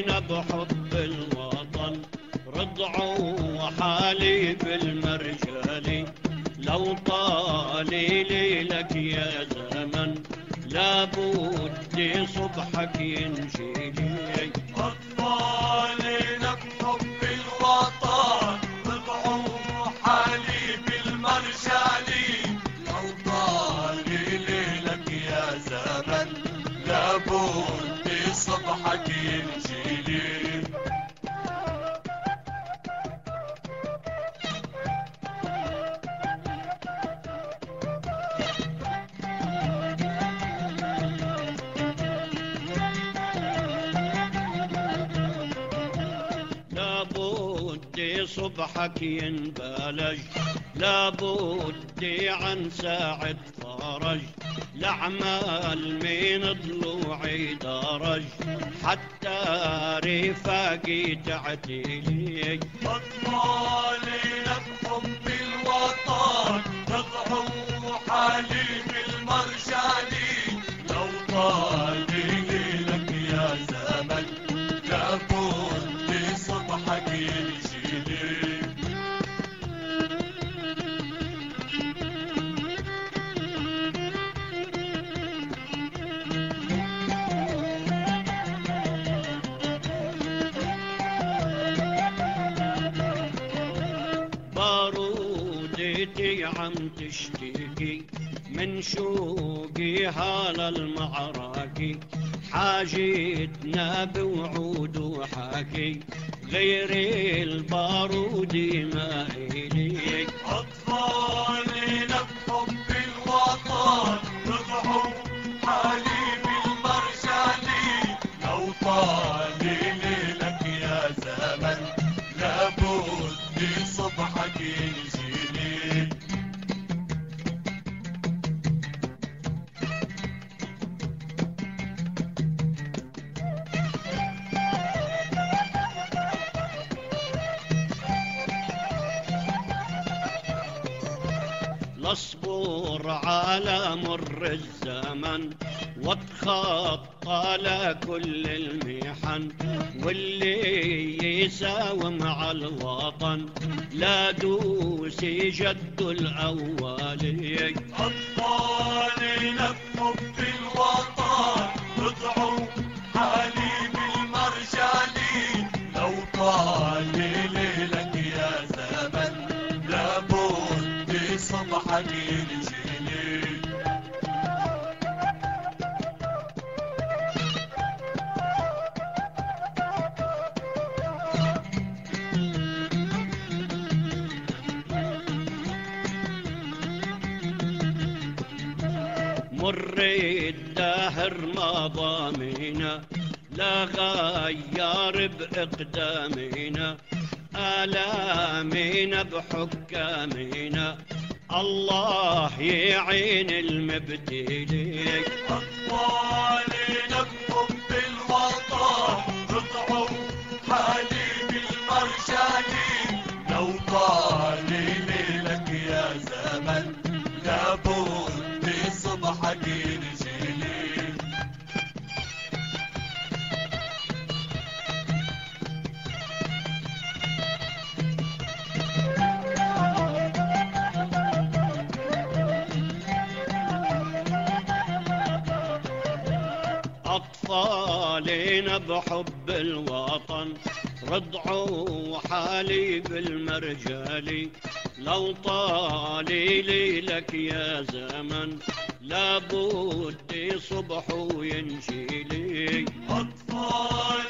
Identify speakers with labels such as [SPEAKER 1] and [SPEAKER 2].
[SPEAKER 1] أطفالنا بحب الوطن رضعوا وحالي بالمرجلي لو طالي ليلك يا زمن لابد صبحك ينشيلي
[SPEAKER 2] أطفالنا بحب الوطن رضعوا حالي بالمرجلي لو طالي ليلك يا زمن لابد صبحك ينجلي
[SPEAKER 1] لابد صبحك ينبلج لابد عن ساعة فرج. الأعمال من ضلوعي درج حتى رفاقي تعتلي.
[SPEAKER 2] أطفالنا
[SPEAKER 1] عم تشتكي من شوقي هال المعركي حاجتنا بوعود وحكي غير البارود ما إليك.
[SPEAKER 2] أطفالنا بحب الوطن رضعوا حالي بالمرجلي لو طالي ليلك يا زمن لابد صبحك.
[SPEAKER 1] لاصبر على مر الزمن واتخطى لكل المحن واللي يساوم على الوطن. لا دوسي جد الأولي
[SPEAKER 2] أطفالنا بحب الوطن. لابد صبحك يجيلي
[SPEAKER 1] مر الدهر ما ضامنا لا غير بإقدامنا آلامنا بحكامنا الله يعين المبتلين
[SPEAKER 2] أطفالنا بحب الوطن رضعوا حالي بالمرجلي لو طالي ليلك يا زمن
[SPEAKER 1] أطفالنا بحب الوطن. رضعوا حالي بالمرجلي لو طالي ليلك يا زمن لابد صبح وينشيلي
[SPEAKER 2] أطفالنا